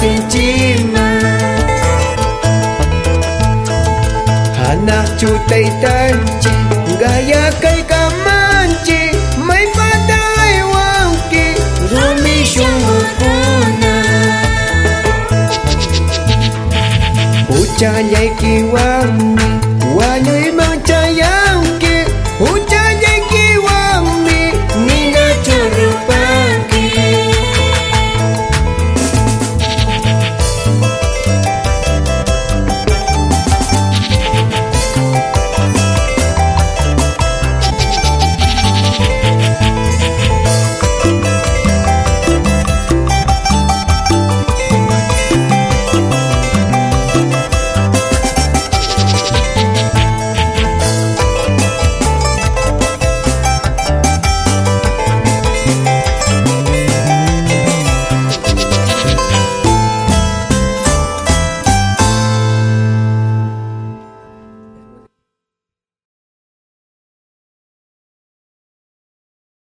sinchima Hana chutay tanchi Gaya kay kamanchi May patay wangki Rumi shumukuna Pucha nyay kiwami Wanyoy mang chay